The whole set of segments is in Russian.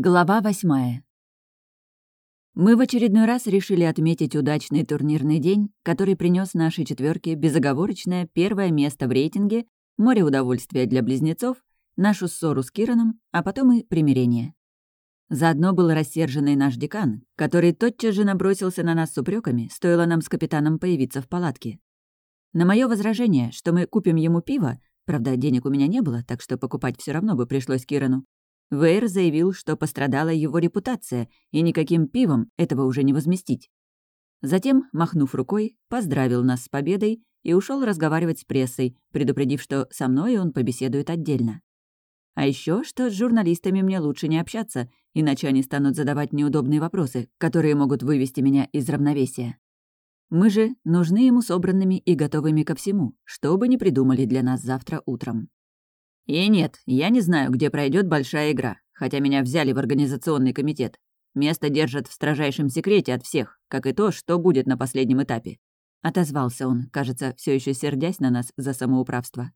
Глава восьмая. Мы в очередной раз решили отметить удачный турнирный день, который принес нашей четверке безоговорочное первое место в рейтинге, море удовольствия для близнецов, нашу ссору с Кираном, а потом и примирение. Заодно был рассерженный наш декан, который тотчас же набросился на нас с упреками, стоило нам с капитаном появиться в палатке. На мое возражение, что мы купим ему пиво, правда, денег у меня не было, так что покупать все равно бы пришлось Кирану, Вейр заявил, что пострадала его репутация, и никаким пивом этого уже не возместить. Затем, махнув рукой, поздравил нас с победой и ушел разговаривать с прессой, предупредив, что со мной он побеседует отдельно. А еще, что с журналистами мне лучше не общаться, иначе они станут задавать неудобные вопросы, которые могут вывести меня из равновесия. Мы же нужны ему собранными и готовыми ко всему, что бы ни придумали для нас завтра утром. И нет, я не знаю, где пройдет большая игра, хотя меня взяли в организационный комитет. Место держат в строжайшем секрете от всех, как и то, что будет на последнем этапе. Отозвался он, кажется, все еще сердясь на нас за самоуправство.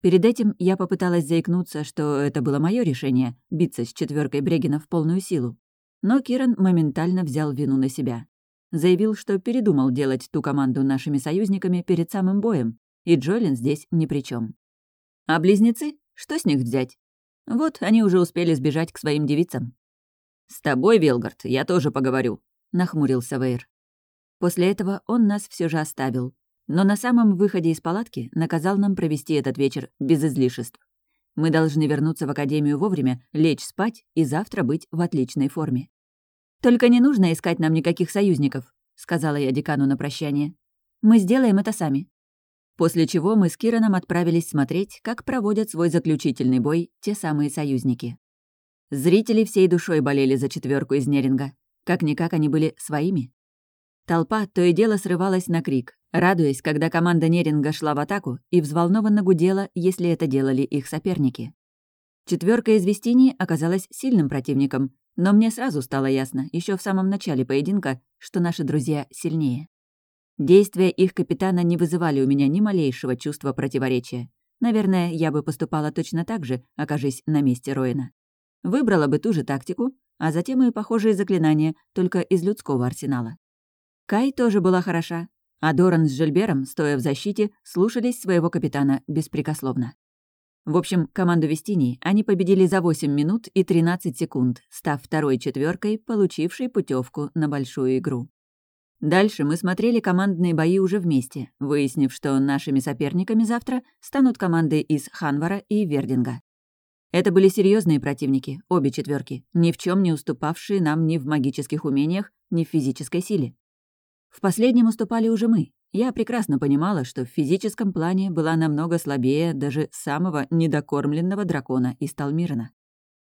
Перед этим я попыталась заикнуться, что это было мое решение — биться с четверкой Брегина в полную силу. Но Киран моментально взял вину на себя. Заявил, что передумал делать ту команду нашими союзниками перед самым боем, и Джолин здесь ни при чем. А близнецы? Что с них взять? Вот, они уже успели сбежать к своим девицам. «С тобой, Велгард, я тоже поговорю», — нахмурился Вейр. После этого он нас все же оставил, но на самом выходе из палатки наказал нам провести этот вечер без излишеств. Мы должны вернуться в академию вовремя, лечь спать и завтра быть в отличной форме. «Только не нужно искать нам никаких союзников», — сказала я декану на прощание. «Мы сделаем это сами». После чего мы с Кираном отправились смотреть, как проводят свой заключительный бой те самые союзники. Зрители всей душой болели за четверку из Неринга. Как-никак они были своими. Толпа то и дело срывалась на крик, радуясь, когда команда Неринга шла в атаку и взволнованно гудела, если это делали их соперники. Четверка из Вестинии оказалась сильным противником, но мне сразу стало ясно, еще в самом начале поединка, что наши друзья сильнее. Действия их капитана не вызывали у меня ни малейшего чувства противоречия. Наверное, я бы поступала точно так же, окажись на месте Роина. Выбрала бы ту же тактику, а затем и похожие заклинания, только из людского арсенала. Кай тоже была хороша, а Доран с Жильбером, стоя в защите, слушались своего капитана беспрекословно. В общем, команду Вестинии они победили за 8 минут и 13 секунд, став второй четверкой, получившей путевку на большую игру. Дальше мы смотрели командные бои уже вместе, выяснив, что нашими соперниками завтра станут команды из Ханвара и Вердинга. Это были серьезные противники, обе четверки, ни в чем не уступавшие нам ни в магических умениях, ни в физической силе. В последнем уступали уже мы. Я прекрасно понимала, что в физическом плане была намного слабее даже самого недокормленного дракона из Талмирана.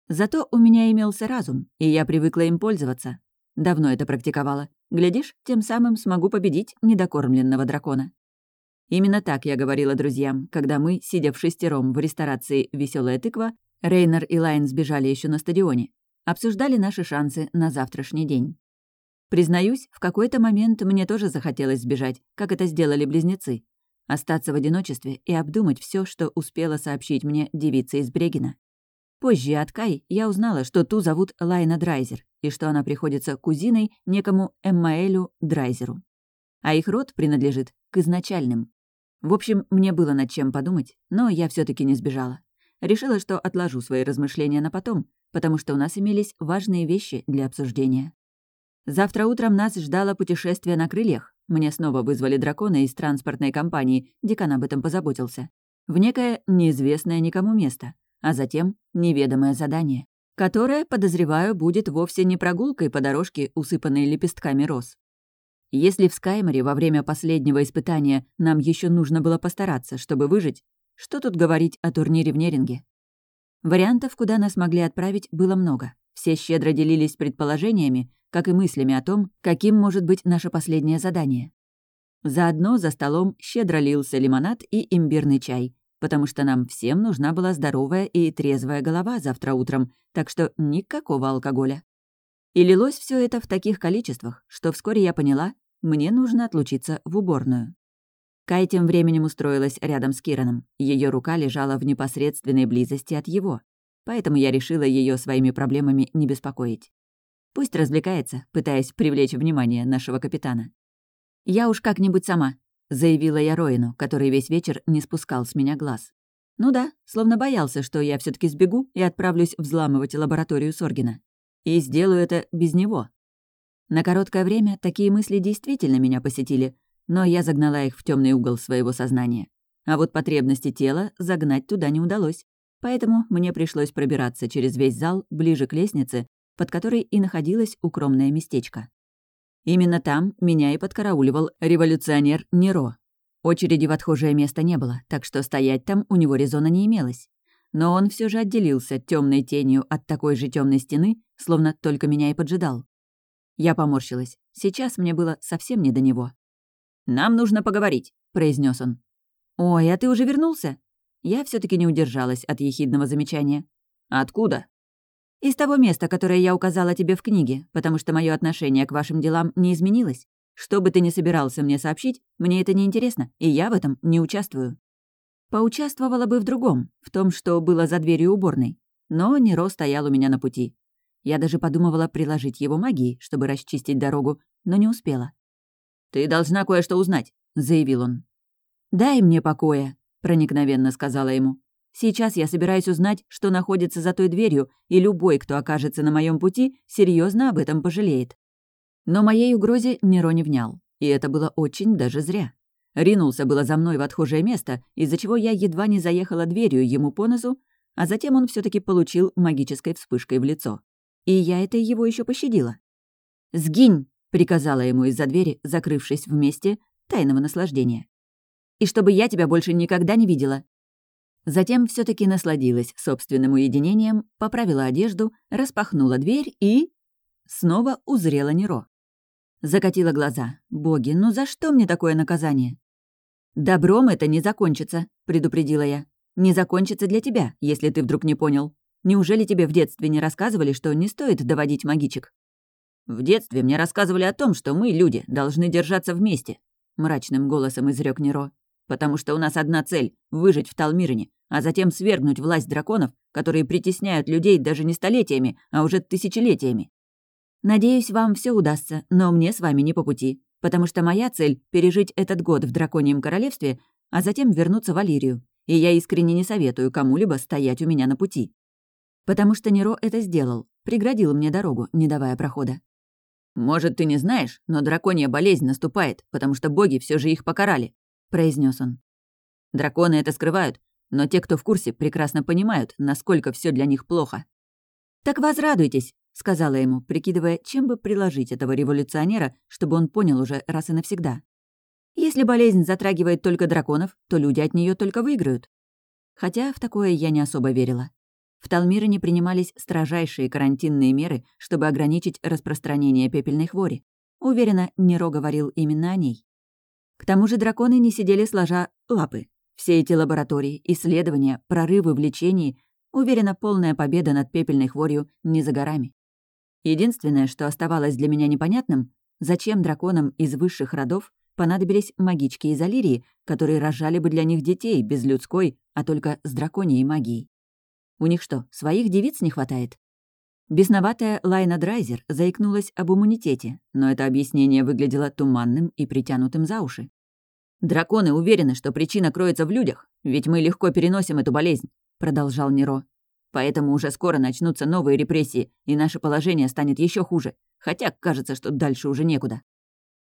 Зато у меня имелся разум, и я привыкла им пользоваться. Давно это практиковала. Глядишь, тем самым смогу победить недокормленного дракона. Именно так я говорила друзьям, когда мы, сидя в шестером в ресторации «Веселая тыква», Рейнер и Лайн сбежали еще на стадионе, обсуждали наши шансы на завтрашний день. Признаюсь, в какой-то момент мне тоже захотелось сбежать, как это сделали близнецы. Остаться в одиночестве и обдумать все, что успела сообщить мне девица из Брегина. Позже от Кай я узнала, что ту зовут Лайна Драйзер, и что она приходится кузиной некому Эммаэлю Драйзеру. А их род принадлежит к изначальным. В общем, мне было над чем подумать, но я все таки не сбежала. Решила, что отложу свои размышления на потом, потому что у нас имелись важные вещи для обсуждения. Завтра утром нас ждало путешествие на крыльях. Мне снова вызвали дракона из транспортной компании, декан об этом позаботился. В некое неизвестное никому место, а затем неведомое задание которая, подозреваю, будет вовсе не прогулкой по дорожке, усыпанной лепестками роз. Если в Скайморе во время последнего испытания нам еще нужно было постараться, чтобы выжить, что тут говорить о турнире в Неринге? Вариантов, куда нас могли отправить, было много. Все щедро делились предположениями, как и мыслями о том, каким может быть наше последнее задание. Заодно за столом щедро лился лимонад и имбирный чай, потому что нам всем нужна была здоровая и трезвая голова завтра утром, так что никакого алкоголя. И лилось все это в таких количествах, что вскоре я поняла, мне нужно отлучиться в уборную. Кай тем временем устроилась рядом с Кираном. Ее рука лежала в непосредственной близости от его. поэтому я решила ее своими проблемами не беспокоить. Пусть развлекается, пытаясь привлечь внимание нашего капитана. «Я уж как-нибудь сама», — заявила я Роину, который весь вечер не спускал с меня глаз. Ну да, словно боялся, что я все таки сбегу и отправлюсь взламывать лабораторию Соргина. И сделаю это без него. На короткое время такие мысли действительно меня посетили, но я загнала их в темный угол своего сознания. А вот потребности тела загнать туда не удалось. Поэтому мне пришлось пробираться через весь зал ближе к лестнице, под которой и находилось укромное местечко. Именно там меня и подкарауливал революционер Неро. Очереди в отхожее место не было, так что стоять там у него резона не имелось. Но он все же отделился темной тенью от такой же темной стены, словно только меня и поджидал. Я поморщилась. Сейчас мне было совсем не до него. «Нам нужно поговорить», — произнес он. «Ой, а ты уже вернулся?» Я все таки не удержалась от ехидного замечания. «Откуда?» «Из того места, которое я указала тебе в книге, потому что мое отношение к вашим делам не изменилось. Что бы ты ни собирался мне сообщить, мне это не интересно, и я в этом не участвую». Поучаствовала бы в другом, в том, что было за дверью уборной. Но Неро стоял у меня на пути. Я даже подумывала приложить его магии, чтобы расчистить дорогу, но не успела. «Ты должна кое-что узнать», — заявил он. «Дай мне покоя», — проникновенно сказала ему. «Сейчас я собираюсь узнать, что находится за той дверью, и любой, кто окажется на моем пути, серьезно об этом пожалеет». Но моей угрозе Неро не внял, и это было очень даже зря. Ринулся было за мной в отхожее место, из-за чего я едва не заехала дверью ему по носу, а затем он все таки получил магической вспышкой в лицо. И я это его еще пощадила. «Сгинь!» — приказала ему из-за двери, закрывшись вместе тайного наслаждения. «И чтобы я тебя больше никогда не видела!» Затем все таки насладилась собственным уединением, поправила одежду, распахнула дверь и... Снова узрела Неро. Закатила глаза. «Боги, ну за что мне такое наказание?» «Добром это не закончится», — предупредила я. «Не закончится для тебя, если ты вдруг не понял. Неужели тебе в детстве не рассказывали, что не стоит доводить магичек?» «В детстве мне рассказывали о том, что мы, люди, должны держаться вместе», — мрачным голосом изрек Неро. «Потому что у нас одна цель — выжить в Талмирине, а затем свергнуть власть драконов, которые притесняют людей даже не столетиями, а уже тысячелетиями. Надеюсь, вам все удастся, но мне с вами не по пути, потому что моя цель — пережить этот год в Драконьем Королевстве, а затем вернуться в Алирию, и я искренне не советую кому-либо стоять у меня на пути. Потому что Неро это сделал, преградил мне дорогу, не давая прохода. «Может, ты не знаешь, но драконья болезнь наступает, потому что боги все же их покарали», — произнес он. «Драконы это скрывают, но те, кто в курсе, прекрасно понимают, насколько все для них плохо». «Так возрадуйтесь», — сказала ему, прикидывая, чем бы приложить этого революционера, чтобы он понял уже раз и навсегда. «Если болезнь затрагивает только драконов, то люди от нее только выиграют». Хотя в такое я не особо верила. В Талмире принимались строжайшие карантинные меры, чтобы ограничить распространение пепельной хвори. Уверена, Неро говорил именно о ней. К тому же драконы не сидели сложа лапы. Все эти лаборатории, исследования, прорывы в лечении, уверена, полная победа над пепельной хворью не за горами. Единственное, что оставалось для меня непонятным, зачем драконам из высших родов понадобились магички из Алирии, которые рожали бы для них детей без людской, а только с драконьей магией. У них что, своих девиц не хватает? Бесноватая Лайна Драйзер заикнулась об иммунитете, но это объяснение выглядело туманным и притянутым за уши. «Драконы уверены, что причина кроется в людях, ведь мы легко переносим эту болезнь», — продолжал Неро. «Поэтому уже скоро начнутся новые репрессии, и наше положение станет еще хуже, хотя кажется, что дальше уже некуда».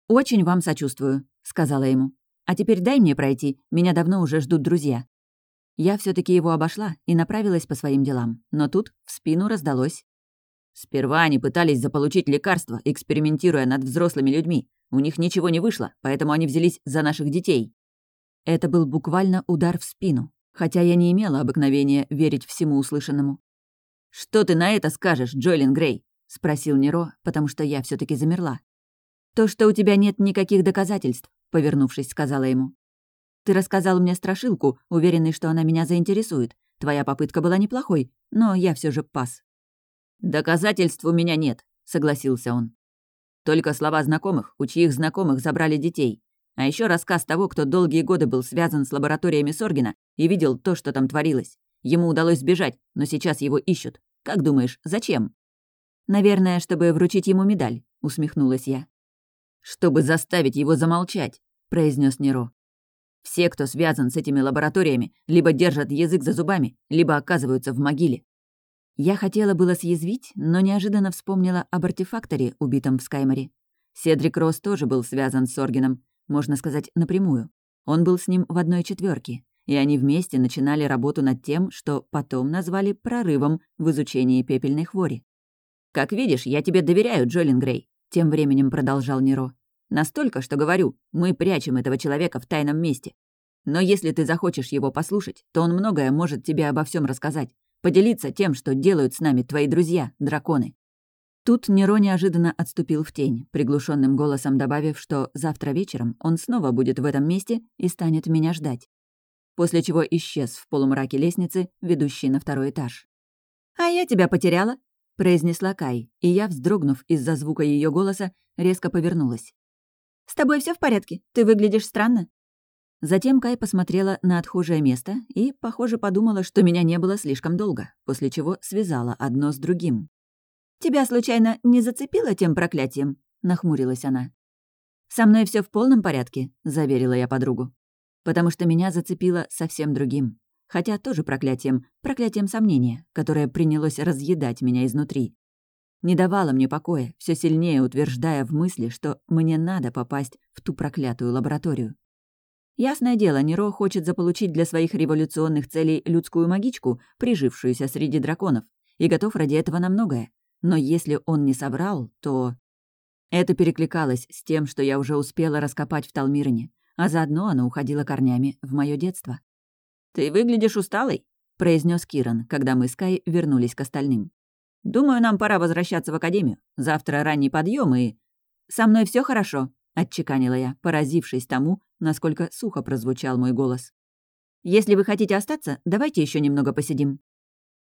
«Очень вам сочувствую», — сказала ему. «А теперь дай мне пройти, меня давно уже ждут друзья». Я все таки его обошла и направилась по своим делам, но тут в спину раздалось. Сперва они пытались заполучить лекарства, экспериментируя над взрослыми людьми. У них ничего не вышло, поэтому они взялись за наших детей. Это был буквально удар в спину, хотя я не имела обыкновения верить всему услышанному. «Что ты на это скажешь, Джойлин Грей?» — спросил Неро, потому что я все таки замерла. «То, что у тебя нет никаких доказательств», — повернувшись, сказала ему. Ты рассказал мне страшилку, уверенный, что она меня заинтересует. Твоя попытка была неплохой, но я все же пас». «Доказательств у меня нет», — согласился он. «Только слова знакомых, у чьих знакомых забрали детей. А еще рассказ того, кто долгие годы был связан с лабораториями Соргина и видел то, что там творилось. Ему удалось сбежать, но сейчас его ищут. Как думаешь, зачем?» «Наверное, чтобы вручить ему медаль», — усмехнулась я. «Чтобы заставить его замолчать», — произнес Неро. «Все, кто связан с этими лабораториями, либо держат язык за зубами, либо оказываются в могиле». Я хотела было съязвить, но неожиданно вспомнила об артефакторе, убитом в Скайморе. Седрик Росс тоже был связан с Оргеном, можно сказать, напрямую. Он был с ним в одной четверке, и они вместе начинали работу над тем, что потом назвали прорывом в изучении пепельной хвори. «Как видишь, я тебе доверяю, Джолин Грей», — тем временем продолжал Неро. «Настолько, что говорю, мы прячем этого человека в тайном месте. Но если ты захочешь его послушать, то он многое может тебе обо всем рассказать, поделиться тем, что делают с нами твои друзья, драконы». Тут Неро неожиданно отступил в тень, приглушенным голосом добавив, что завтра вечером он снова будет в этом месте и станет меня ждать. После чего исчез в полумраке лестницы, ведущей на второй этаж. «А я тебя потеряла», — произнесла Кай, и я, вздрогнув из-за звука ее голоса, резко повернулась. «С тобой все в порядке? Ты выглядишь странно?» Затем Кай посмотрела на отхожее место и, похоже, подумала, что меня не было слишком долго, после чего связала одно с другим. «Тебя, случайно, не зацепило тем проклятием?» — нахмурилась она. «Со мной все в полном порядке», — заверила я подругу. «Потому что меня зацепило совсем другим. Хотя тоже проклятием, проклятием сомнения, которое принялось разъедать меня изнутри. Не давало мне покоя, все сильнее утверждая в мысли, что мне надо попасть в ту проклятую лабораторию. Ясное дело, Неро хочет заполучить для своих революционных целей людскую магичку, прижившуюся среди драконов, и готов ради этого на многое. Но если он не соврал, то... Это перекликалось с тем, что я уже успела раскопать в Талмирине, а заодно оно уходило корнями в мое детство. «Ты выглядишь усталой», — произнес Киран, когда мы с Кай вернулись к остальным. «Думаю, нам пора возвращаться в академию. Завтра ранний подъем и...» «Со мной все хорошо», — отчеканила я, поразившись тому, насколько сухо прозвучал мой голос. «Если вы хотите остаться, давайте еще немного посидим».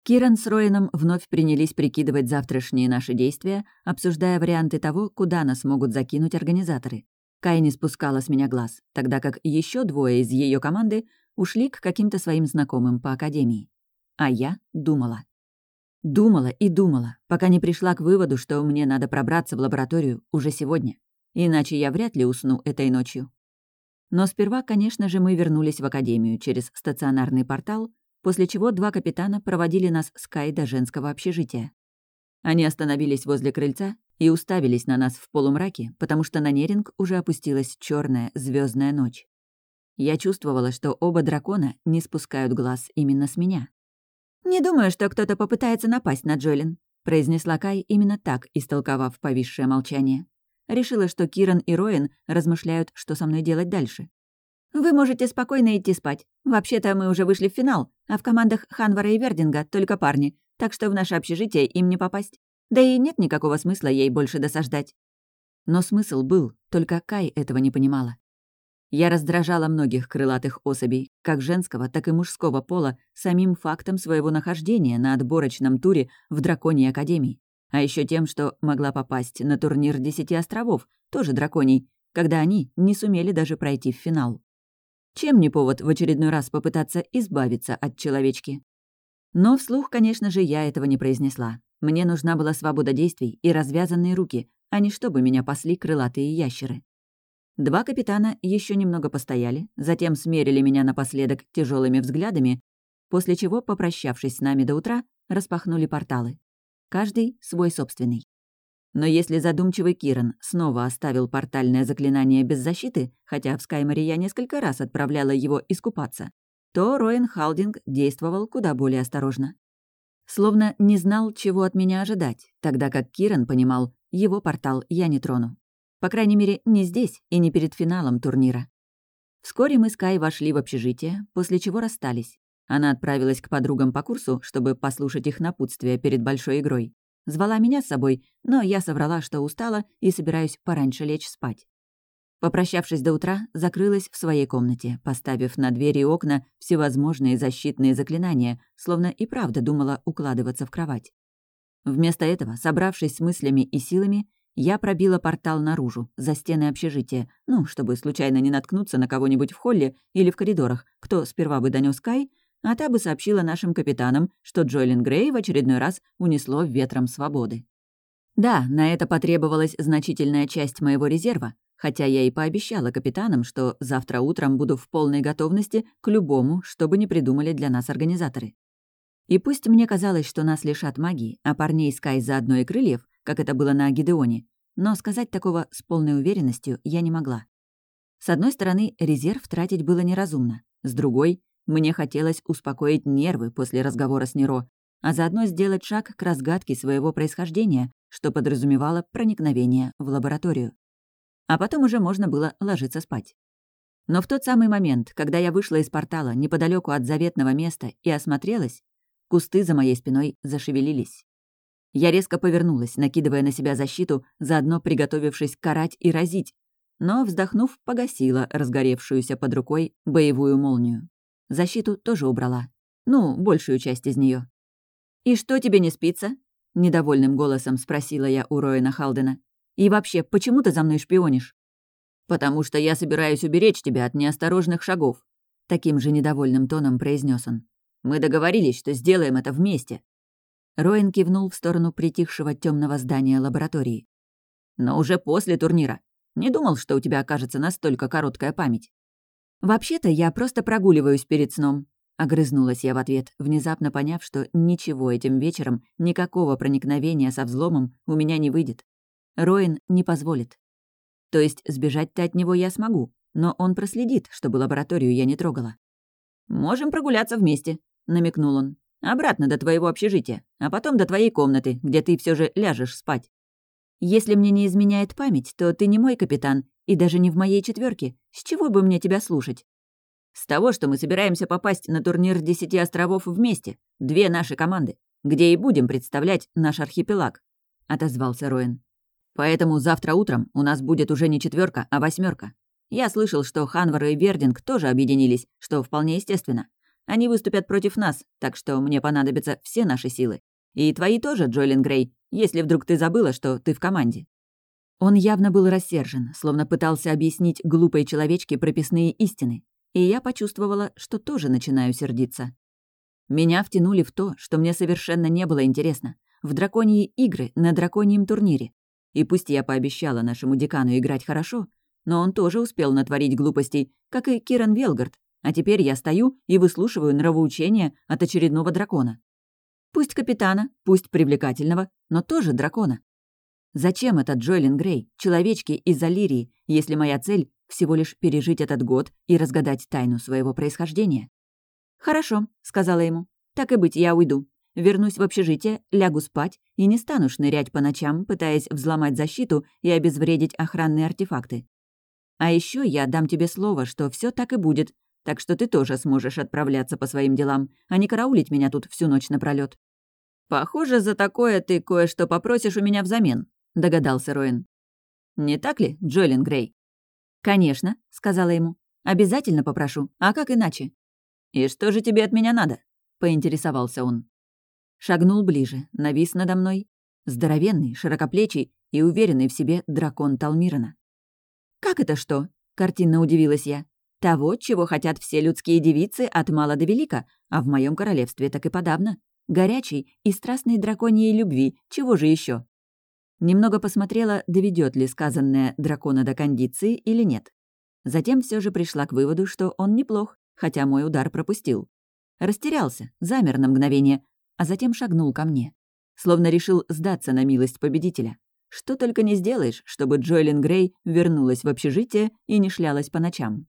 Киран с Роином вновь принялись прикидывать завтрашние наши действия, обсуждая варианты того, куда нас могут закинуть организаторы. Кай не спускала с меня глаз, тогда как еще двое из ее команды ушли к каким-то своим знакомым по академии. А я думала. Думала и думала, пока не пришла к выводу, что мне надо пробраться в лабораторию уже сегодня. Иначе я вряд ли усну этой ночью. Но сперва, конечно же, мы вернулись в академию через стационарный портал, после чего два капитана проводили нас с Кай до женского общежития. Они остановились возле крыльца и уставились на нас в полумраке, потому что на Неринг уже опустилась черная звездная ночь. Я чувствовала, что оба дракона не спускают глаз именно с меня. «Не думаю, что кто-то попытается напасть на Джолин», произнесла Кай, именно так истолковав повисшее молчание. Решила, что Киран и Роэн размышляют, что со мной делать дальше. Вы можете спокойно идти спать. Вообще-то мы уже вышли в финал, а в командах Ханвара и Вердинга только парни, так что в наше общежитие им не попасть. Да и нет никакого смысла ей больше досаждать. Но смысл был, только Кай этого не понимала. Я раздражала многих крылатых особей, как женского, так и мужского пола, самим фактом своего нахождения на отборочном туре в Драконьей Академии. А еще тем, что могла попасть на турнир Десяти островов, тоже драконий, когда они не сумели даже пройти в финал. Чем не повод в очередной раз попытаться избавиться от человечки? Но вслух, конечно же, я этого не произнесла. Мне нужна была свобода действий и развязанные руки, а не чтобы меня пасли крылатые ящеры. Два капитана еще немного постояли, затем смерили меня напоследок тяжелыми взглядами, после чего, попрощавшись с нами до утра, распахнули порталы. Каждый свой собственный. Но если задумчивый Киран снова оставил портальное заклинание без защиты, хотя в Скайморе я несколько раз отправляла его искупаться, то Роэн Халдинг действовал куда более осторожно. Словно не знал, чего от меня ожидать, тогда как Киран понимал, его портал я не трону. По крайней мере, не здесь и не перед финалом турнира. Вскоре мы с Кай вошли в общежитие, после чего расстались. Она отправилась к подругам по курсу, чтобы послушать их напутствие перед большой игрой. Звала меня с собой, но я соврала, что устала и собираюсь пораньше лечь спать. Попрощавшись до утра, закрылась в своей комнате, поставив на двери и окна всевозможные защитные заклинания, словно и правда думала укладываться в кровать. Вместо этого, собравшись с мыслями и силами, я пробила портал наружу, за стены общежития, ну, чтобы случайно не наткнуться на кого-нибудь в холле или в коридорах, кто сперва бы донёс Кай, а та бы сообщила нашим капитанам, что Джоэлин Грей в очередной раз унесло ветром свободы. Да, на это потребовалась значительная часть моего резерва, хотя я и пообещала капитанам, что завтра утром буду в полной готовности к любому, что бы ни придумали для нас организаторы. И пусть мне казалось, что нас лишат магии, а парней Скай заодно и крыльев, как это было на Гидеоне, но сказать такого с полной уверенностью я не могла. С одной стороны, резерв тратить было неразумно, с другой, мне хотелось успокоить нервы после разговора с Неро, а заодно сделать шаг к разгадке своего происхождения, что подразумевало проникновение в лабораторию. А потом уже можно было ложиться спать. Но в тот самый момент, когда я вышла из портала неподалеку от заветного места и осмотрелась, кусты за моей спиной зашевелились. Я резко повернулась, накидывая на себя защиту, заодно приготовившись карать и разить, но, вздохнув, погасила разгоревшуюся под рукой боевую молнию. Защиту тоже убрала. Ну, большую часть из нее. «И что тебе не спится?» — недовольным голосом спросила я у Роэна Халдена. «И вообще, почему ты за мной шпионишь?» «Потому что я собираюсь уберечь тебя от неосторожных шагов», — таким же недовольным тоном произнес он. «Мы договорились, что сделаем это вместе». Роэн кивнул в сторону притихшего темного здания лаборатории. «Но уже после турнира. Не думал, что у тебя окажется настолько короткая память». «Вообще-то я просто прогуливаюсь перед сном», — огрызнулась я в ответ, внезапно поняв, что ничего этим вечером, никакого проникновения со взломом у меня не выйдет. Роин не позволит. То есть сбежать-то от него я смогу, но он проследит, чтобы лабораторию я не трогала. «Можем прогуляться вместе», — намекнул он. Обратно до твоего общежития, а потом до твоей комнаты, где ты все же ляжешь спать. Если мне не изменяет память, то ты не мой капитан, и даже не в моей четверке. С чего бы мне тебя слушать? С того, что мы собираемся попасть на турнир Десяти островов вместе, две наши команды, где и будем представлять наш архипелаг, отозвался Роэн. Поэтому завтра утром у нас будет уже не четверка, а восьмерка. Я слышал, что Ханвар и Вердинг тоже объединились, что вполне естественно. Они выступят против нас, так что мне понадобятся все наши силы. И твои тоже, Джолин Грей, если вдруг ты забыла, что ты в команде». Он явно был рассержен, словно пытался объяснить глупой человечке прописные истины. И я почувствовала, что тоже начинаю сердиться. Меня втянули в то, что мне совершенно не было интересно. В драконьи игры на драконьем турнире. И пусть я пообещала нашему декану играть хорошо, но он тоже успел натворить глупостей, как и Киран Велгард, а теперь я стою и выслушиваю нравоучения от очередного дракона. Пусть капитана, пусть привлекательного, но тоже дракона. Зачем этот Джоэлин Грей, человечки из Алирии, если моя цель — всего лишь пережить этот год и разгадать тайну своего происхождения? «Хорошо», — сказала ему. «Так и быть, я уйду. Вернусь в общежитие, лягу спать и не стану шнырять по ночам, пытаясь взломать защиту и обезвредить охранные артефакты. А еще я дам тебе слово, что все так и будет, так что ты тоже сможешь отправляться по своим делам, а не караулить меня тут всю ночь напролёт. «Похоже, за такое ты кое-что попросишь у меня взамен», — догадался Роэн. «Не так ли, Джолин Грей?» «Конечно», — сказала ему. «Обязательно попрошу. А как иначе?» «И что же тебе от меня надо?» — поинтересовался он. Шагнул ближе, навис надо мной. Здоровенный, широкоплечий и уверенный в себе дракон Талмирана. «Как это что?» — картинно удивилась я. Того, чего хотят все людские девицы от мала до велика, а в моем королевстве так и подавно. Горячей и страстной драконьей любви, чего же еще? Немного посмотрела, доведет ли сказанное дракона до кондиции или нет. Затем все же пришла к выводу, что он неплох, хотя мой удар пропустил. Растерялся, замер на мгновение, а затем шагнул ко мне. Словно решил сдаться на милость победителя. Что только не сделаешь, чтобы Джоэлин Грей вернулась в общежитие и не шлялась по ночам.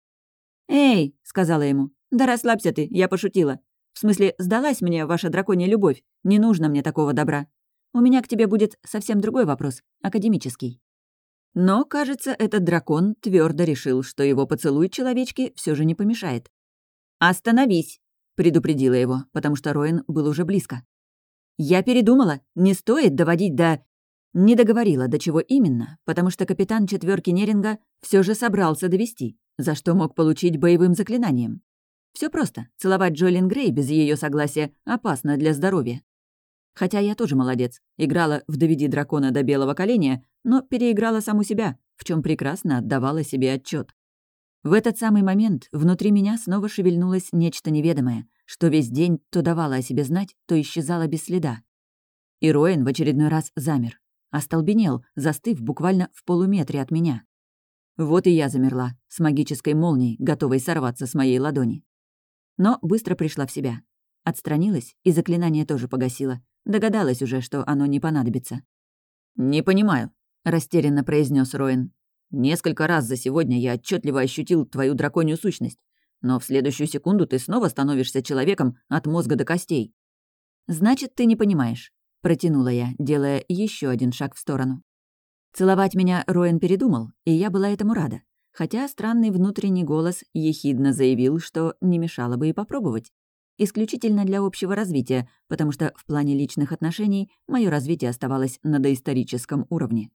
«Эй!» — сказала ему. «Да расслабься ты, я пошутила. В смысле, сдалась мне ваша драконья любовь. Не нужно мне такого добра. У меня к тебе будет совсем другой вопрос, академический». Но, кажется, этот дракон твердо решил, что его поцелуй человечки все же не помешает. «Остановись!» — предупредила его, потому что Роин был уже близко. «Я передумала. Не стоит доводить до...» Не договорила, до чего именно, потому что капитан четверки Неринга все же собрался довести за что мог получить боевым заклинанием. Все просто. Целовать Джолин Грей без ее согласия опасно для здоровья. Хотя я тоже молодец. Играла в «Доведи дракона до белого коленя», но переиграла саму себя, в чем прекрасно отдавала себе отчет. В этот самый момент внутри меня снова шевельнулось нечто неведомое, что весь день то давала о себе знать, то исчезала без следа. И Роэн в очередной раз замер. Остолбенел, застыв буквально в полуметре от меня. Вот и я замерла, с магической молнией, готовой сорваться с моей ладони. Но быстро пришла в себя. Отстранилась и заклинание тоже погасила. Догадалась уже, что оно не понадобится. «Не понимаю», — растерянно произнес Роэн. «Несколько раз за сегодня я отчетливо ощутил твою драконью сущность, но в следующую секунду ты снова становишься человеком от мозга до костей». «Значит, ты не понимаешь», — протянула я, делая еще один шаг в сторону. Целовать меня Роэн передумал, и я была этому рада, хотя странный внутренний голос ехидно заявил, что не мешало бы и попробовать исключительно для общего развития, потому что в плане личных отношений мое развитие оставалось на доисторическом уровне.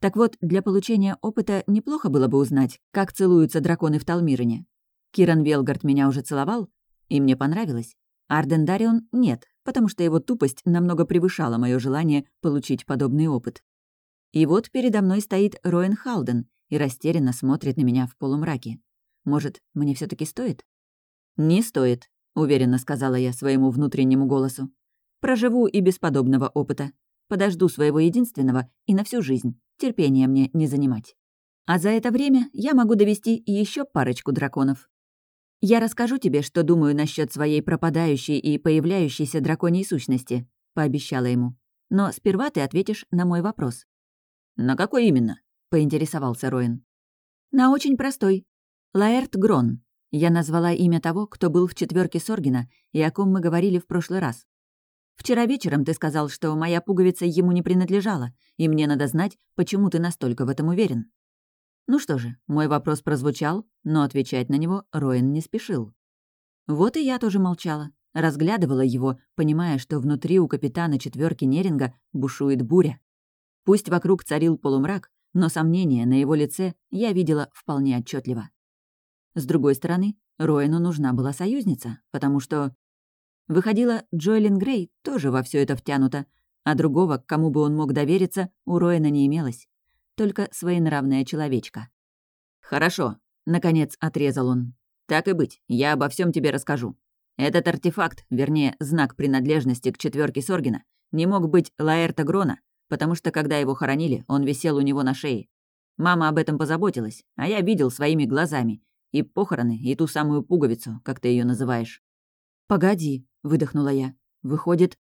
Так вот, для получения опыта неплохо было бы узнать, как целуются драконы в Талмирене. Киран Велгард меня уже целовал, и мне понравилось. Арден Дарион — нет, потому что его тупость намного превышала мое желание получить подобный опыт. И вот передо мной стоит Роэн Халден и растерянно смотрит на меня в полумраке. Может, мне все таки стоит? Не стоит, — уверенно сказала я своему внутреннему голосу. «Проживу и без подобного опыта. Подожду своего единственного и на всю жизнь. Терпения мне не занимать. А за это время я могу довести еще парочку драконов. Я расскажу тебе, что думаю насчет своей пропадающей и появляющейся драконьей сущности», — пообещала ему. «Но сперва ты ответишь на мой вопрос». «На какой именно?» — поинтересовался Роин. «На очень простой. Лаэрт Грон, я назвала имя того, кто был в четверке Соргина и о ком мы говорили в прошлый раз. Вчера вечером ты сказал, что моя пуговица ему не принадлежала, и мне надо знать, почему ты настолько в этом уверен. Ну что же, мой вопрос прозвучал, но отвечать на него Роэн не спешил. Вот и я тоже молчала, разглядывала его, понимая, что внутри у капитана четверки Неринга бушует буря. Пусть вокруг царил полумрак, но сомнения на его лице я видела вполне отчетливо. С другой стороны, Роину нужна была союзница, потому что... Выходила, Джоэлин Грей тоже во все это втянута, а другого, к кому бы он мог довериться, у Роина не имелось. Только своенравная человечка. «Хорошо», — наконец отрезал он. «Так и быть, я обо всем тебе расскажу. Этот артефакт, вернее, знак принадлежности к четверке Соргина, не мог быть Лаэрта Грона, потому что, когда его хоронили, он висел у него на шее. Мама об этом позаботилась, а я видел своими глазами, и похороны, и ту самую пуговицу, как ты ее называешь». «Погоди», — выдохнула я. «Выходит...»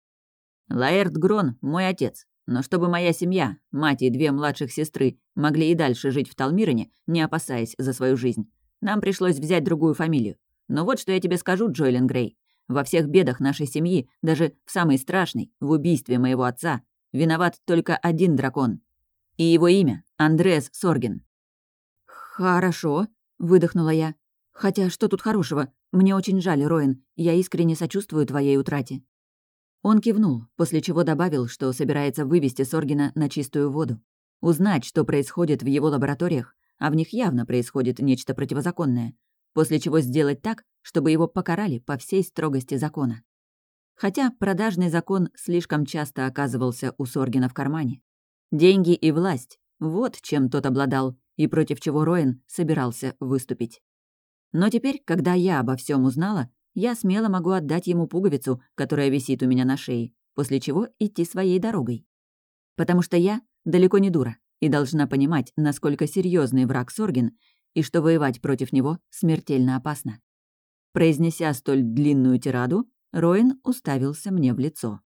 «Лаэрт Грон — мой отец. Но чтобы моя семья, мать и две младших сестры, могли и дальше жить в Талмирене, не опасаясь за свою жизнь, нам пришлось взять другую фамилию. Но вот что я тебе скажу, Джоэлен Грей. Во всех бедах нашей семьи, даже в самой страшной, в убийстве моего отца, виноват только один дракон. И его имя — Андреас Сорген. «Хорошо», Выдохнула я. «Хотя что тут хорошего? Мне очень жаль, Роин. Я искренне сочувствую твоей утрате». Он кивнул, после чего добавил, что собирается вывести Соргина на чистую воду. Узнать, что происходит в его лабораториях, а в них явно происходит нечто противозаконное, после чего сделать так, чтобы его покарали по всей строгости закона. Хотя продажный закон слишком часто оказывался у Соргина в кармане. Деньги и власть — вот чем тот обладал, и против чего Роэн собирался выступить. Но теперь, когда я обо всем узнала, я смело могу отдать ему пуговицу, которая висит у меня на шее, после чего идти своей дорогой. Потому что я далеко не дура и должна понимать, насколько серьезный враг Соргин и что воевать против него смертельно опасно. Произнеся столь длинную тираду, Роин уставился мне в лицо.